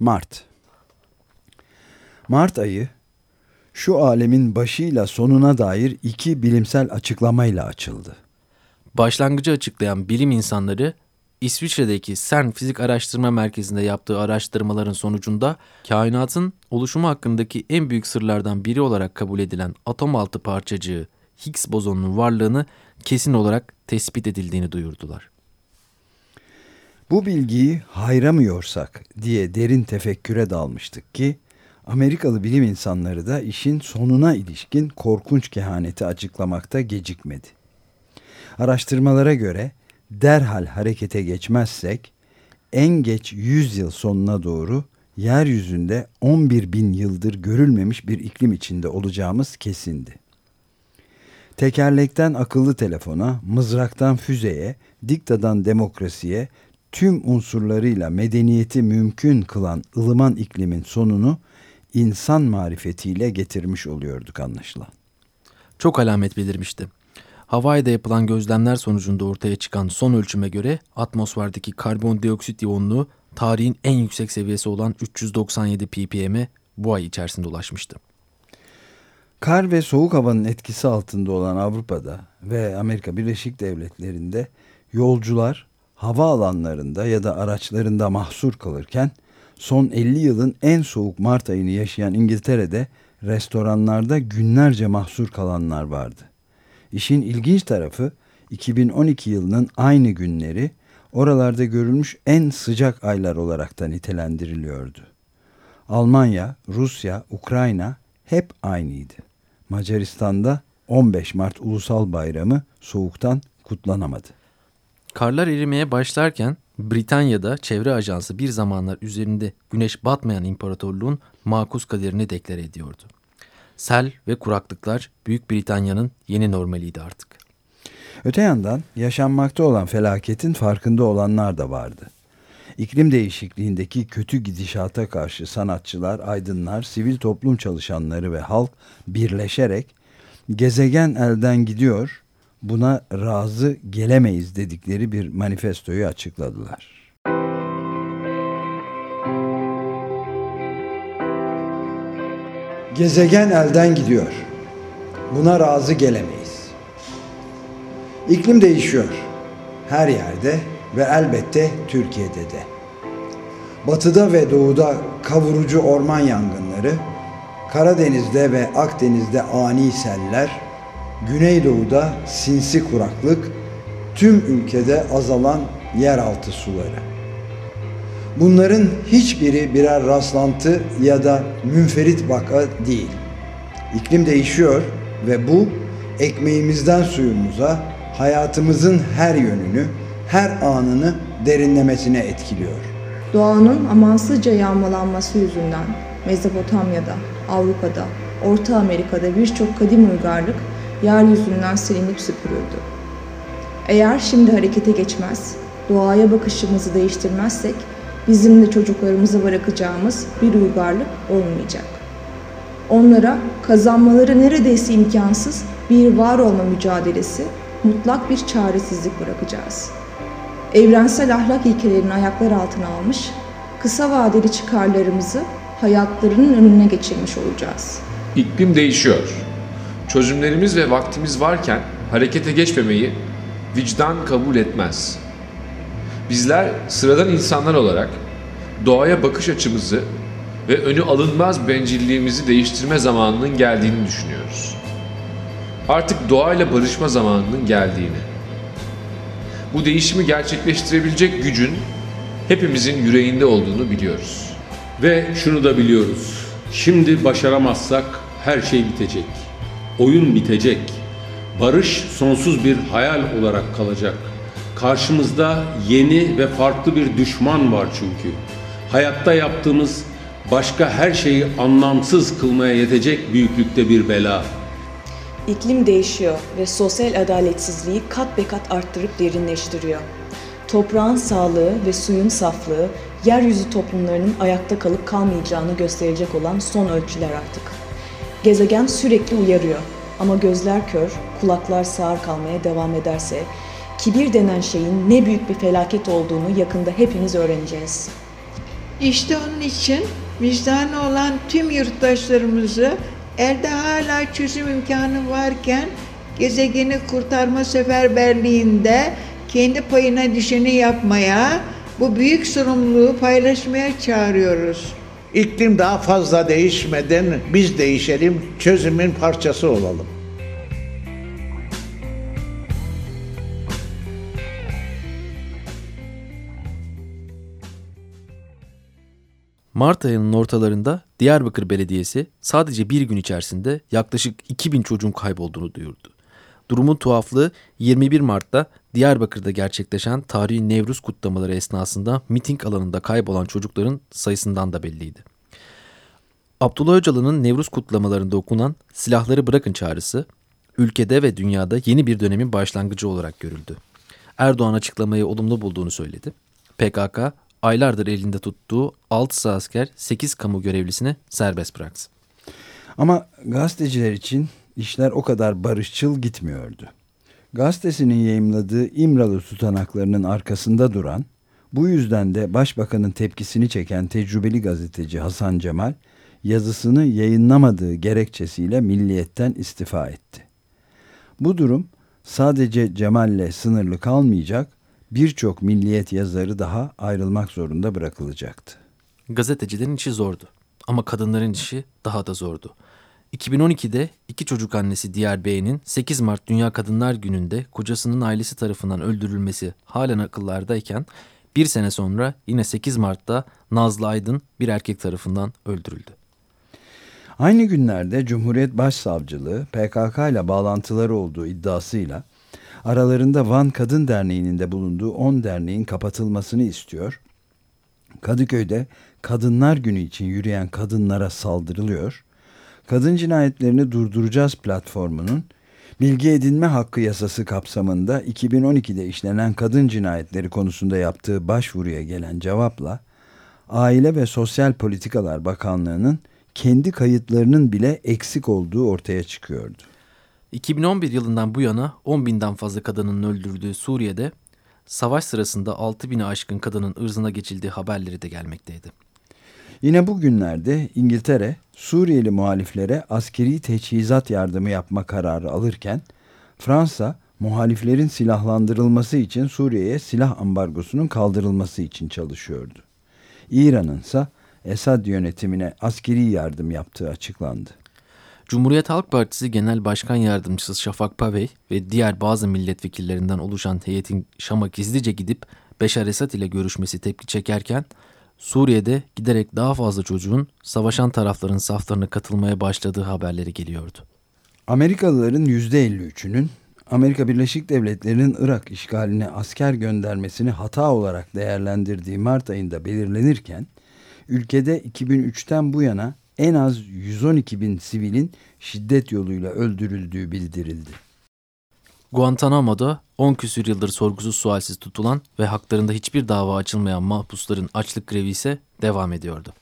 Mart Mart ayı şu alemin başıyla sonuna dair iki bilimsel açıklamayla açıldı. Başlangıcı açıklayan bilim insanları İsviçre'deki CERN Fizik Araştırma Merkezi'nde yaptığı araştırmaların sonucunda kainatın oluşumu hakkındaki en büyük sırlardan biri olarak kabul edilen atom altı parçacığı Higgs bozonunun varlığını kesin olarak tespit edildiğini duyurdular. Bu bilgiyi hayramıyorsak diye derin tefekküre dalmıştık ki Amerikalı bilim insanları da işin sonuna ilişkin korkunç kehaneti açıklamakta gecikmedi. Araştırmalara göre derhal harekete geçmezsek en geç 100 yıl sonuna doğru yeryüzünde 11 bin yıldır görülmemiş bir iklim içinde olacağımız kesindi. Tekerlekten akıllı telefona, mızraktan füzeye, diktadan demokrasiye, tüm unsurlarıyla medeniyeti mümkün kılan ılıman iklimin sonunu insan marifetiyle getirmiş oluyorduk anlaşılan. Çok alamet belirmişti. Hawaii'de yapılan gözlemler sonucunda ortaya çıkan son ölçüme göre atmosferdeki karbondioksit yoğunluğu tarihin en yüksek seviyesi olan 397 ppm'e bu ay içerisinde ulaşmıştı. Kar ve soğuk havanın etkisi altında olan Avrupa'da ve Amerika Birleşik Devletleri'nde yolcular hava alanlarında ya da araçlarında mahsur kalırken son 50 yılın en soğuk Mart ayını yaşayan İngiltere'de restoranlarda günlerce mahsur kalanlar vardı. İşin ilginç tarafı 2012 yılının aynı günleri oralarda görülmüş en sıcak aylar olarak da nitelendiriliyordu. Almanya, Rusya, Ukrayna hep aynıydı. Macaristan'da 15 Mart Ulusal Bayramı soğuktan kutlanamadı. Karlar erimeye başlarken Britanya'da çevre ajansı bir zamanlar üzerinde güneş batmayan imparatorluğun makus kaderini deklare ediyordu. Sel ve kuraklıklar Büyük Britanya'nın yeni normaliydi artık. Öte yandan yaşanmakta olan felaketin farkında olanlar da vardı. İklim değişikliğindeki kötü gidişata karşı sanatçılar, aydınlar, sivil toplum çalışanları ve halk birleşerek gezegen elden gidiyor, buna razı gelemeyiz dedikleri bir manifestoyu açıkladılar. Gezegen elden gidiyor. Buna razı gelemeyiz. İklim değişiyor. Her yerde ve elbette Türkiye'de de. Batıda ve doğuda kavurucu orman yangınları, Karadeniz'de ve Akdeniz'de ani seller, Güneydoğu'da sinsi kuraklık, tüm ülkede azalan yeraltı suları. Bunların hiçbiri birer rastlantı ya da münferit vaka değil. İklim değişiyor ve bu ekmeğimizden suyumuza, hayatımızın her yönünü, her anını derinlemesine etkiliyor. Doğanın amansızca yağmalanması yüzünden Mezopotamya'da, Avrupa'da, Orta Amerika'da birçok kadim uygarlık yeryüzünden silinip süpürüldü. Eğer şimdi harekete geçmez, doğaya bakışımızı değiştirmezsek bizim de çocuklarımıza bırakacağımız bir uygarlık olmayacak. Onlara kazanmaları neredeyse imkansız bir var olma mücadelesi, mutlak bir çaresizlik bırakacağız. Evrensel ahlak ilkelerini ayaklar altına almış, kısa vadeli çıkarlarımızı hayatlarının önüne geçirmiş olacağız. İklim değişiyor. Çözümlerimiz ve vaktimiz varken harekete geçmemeyi vicdan kabul etmez. Bizler sıradan insanlar olarak doğaya bakış açımızı ve önü alınmaz bencilliğimizi değiştirme zamanının geldiğini düşünüyoruz. Artık doğayla barışma zamanının geldiğini. Bu değişimi gerçekleştirebilecek gücün hepimizin yüreğinde olduğunu biliyoruz. Ve şunu da biliyoruz. Şimdi başaramazsak her şey bitecek. Oyun bitecek. Barış sonsuz bir hayal olarak kalacak. Karşımızda yeni ve farklı bir düşman var çünkü. Hayatta yaptığımız başka her şeyi anlamsız kılmaya yetecek büyüklükte bir bela. İklim değişiyor ve sosyal adaletsizliği kat be kat arttırıp derinleştiriyor. Toprağın sağlığı ve suyun saflığı yeryüzü toplumlarının ayakta kalıp kalmayacağını gösterecek olan son ölçüler artık. Gezegen sürekli uyarıyor ama gözler kör, kulaklar sağır kalmaya devam ederse kibir denen şeyin ne büyük bir felaket olduğunu yakında hepimiz öğreneceğiz. İşte onun için vicdanı olan tüm yurttaşlarımızı elde hala çözüm imkanı varken gezegeni kurtarma seferberliğinde kendi payına düşeni yapmaya, bu büyük sorumluluğu paylaşmaya çağırıyoruz. İklim daha fazla değişmeden biz değişelim, çözümün parçası olalım. Mart ayının ortalarında Diyarbakır Belediyesi sadece bir gün içerisinde yaklaşık 2000 çocuğun kaybolduğunu duyurdu. Durumun tuhaflığı 21 Mart'ta Diyarbakır'da gerçekleşen tarihi Nevruz kutlamaları esnasında miting alanında kaybolan çocukların sayısından da belliydi. Abdullah Öcalan'ın Nevruz kutlamalarında okunan silahları bırakın çağrısı ülkede ve dünyada yeni bir dönemin başlangıcı olarak görüldü. Erdoğan açıklamayı olumlu bulduğunu söyledi. PKK aylardır elinde tuttuğu 6 asker 8 kamu görevlisini serbest bıraktı. Ama gazeteciler için işler o kadar barışçıl gitmiyordu. Gazetesinin yayımladığı İmralı tutanaklarının arkasında duran, bu yüzden de başbakanın tepkisini çeken tecrübeli gazeteci Hasan Cemal, yazısını yayınlamadığı gerekçesiyle milliyetten istifa etti. Bu durum sadece Cemal'le sınırlı kalmayacak, birçok milliyet yazarı daha ayrılmak zorunda bırakılacaktı. Gazetecilerin işi zordu ama kadınların işi daha da zordu. 2012'de iki çocuk annesi Diyar Bey'in 8 Mart Dünya Kadınlar Günü'nde kocasının ailesi tarafından öldürülmesi halen akıllardayken bir sene sonra yine 8 Mart'ta Nazlı Aydın bir erkek tarafından öldürüldü. Aynı günlerde Cumhuriyet Başsavcılığı PKK ile bağlantıları olduğu iddiasıyla aralarında Van Kadın Derneği'nin de bulunduğu 10 derneğin kapatılmasını istiyor. Kadıköy'de Kadınlar Günü için yürüyen kadınlara saldırılıyor. Kadın Cinayetlerini Durduracağız platformunun bilgi edinme hakkı yasası kapsamında 2012'de işlenen kadın cinayetleri konusunda yaptığı başvuruya gelen cevapla Aile ve Sosyal Politikalar Bakanlığı'nın kendi kayıtlarının bile eksik olduğu ortaya çıkıyordu. 2011 yılından bu yana 10 binden fazla kadının öldürüldüğü Suriye'de savaş sırasında 6 bini aşkın kadının ırzına geçildiği haberleri de gelmekteydi. Yine bu günlerde İngiltere Suriyeli muhaliflere askeri teçhizat yardımı yapma kararı alırken Fransa muhaliflerin silahlandırılması için Suriye'ye silah ambargosunun kaldırılması için çalışıyordu. İran'ın ise Esad yönetimine askeri yardım yaptığı açıklandı. Cumhuriyet Halk Partisi Genel Başkan Yardımcısı Şafak Pavey ve diğer bazı milletvekillerinden oluşan heyetin Şam'a gizlice gidip Beşar Esad ile görüşmesi tepki çekerken Suriye'de giderek daha fazla çocuğun savaşan tarafların saflarına katılmaya başladığı haberleri geliyordu. Amerikalıların %53'ünün Amerika Birleşik Devletleri'nin Irak işgaline asker göndermesini hata olarak değerlendirdiği Mart ayında belirlenirken ülkede 2003'ten bu yana en az 112 bin sivilin şiddet yoluyla öldürüldüğü bildirildi. Guantanamo'da 10 küsür yıldır sorgusuz sualsiz tutulan ve haklarında hiçbir dava açılmayan mahpusların açlık grevi ise devam ediyordu.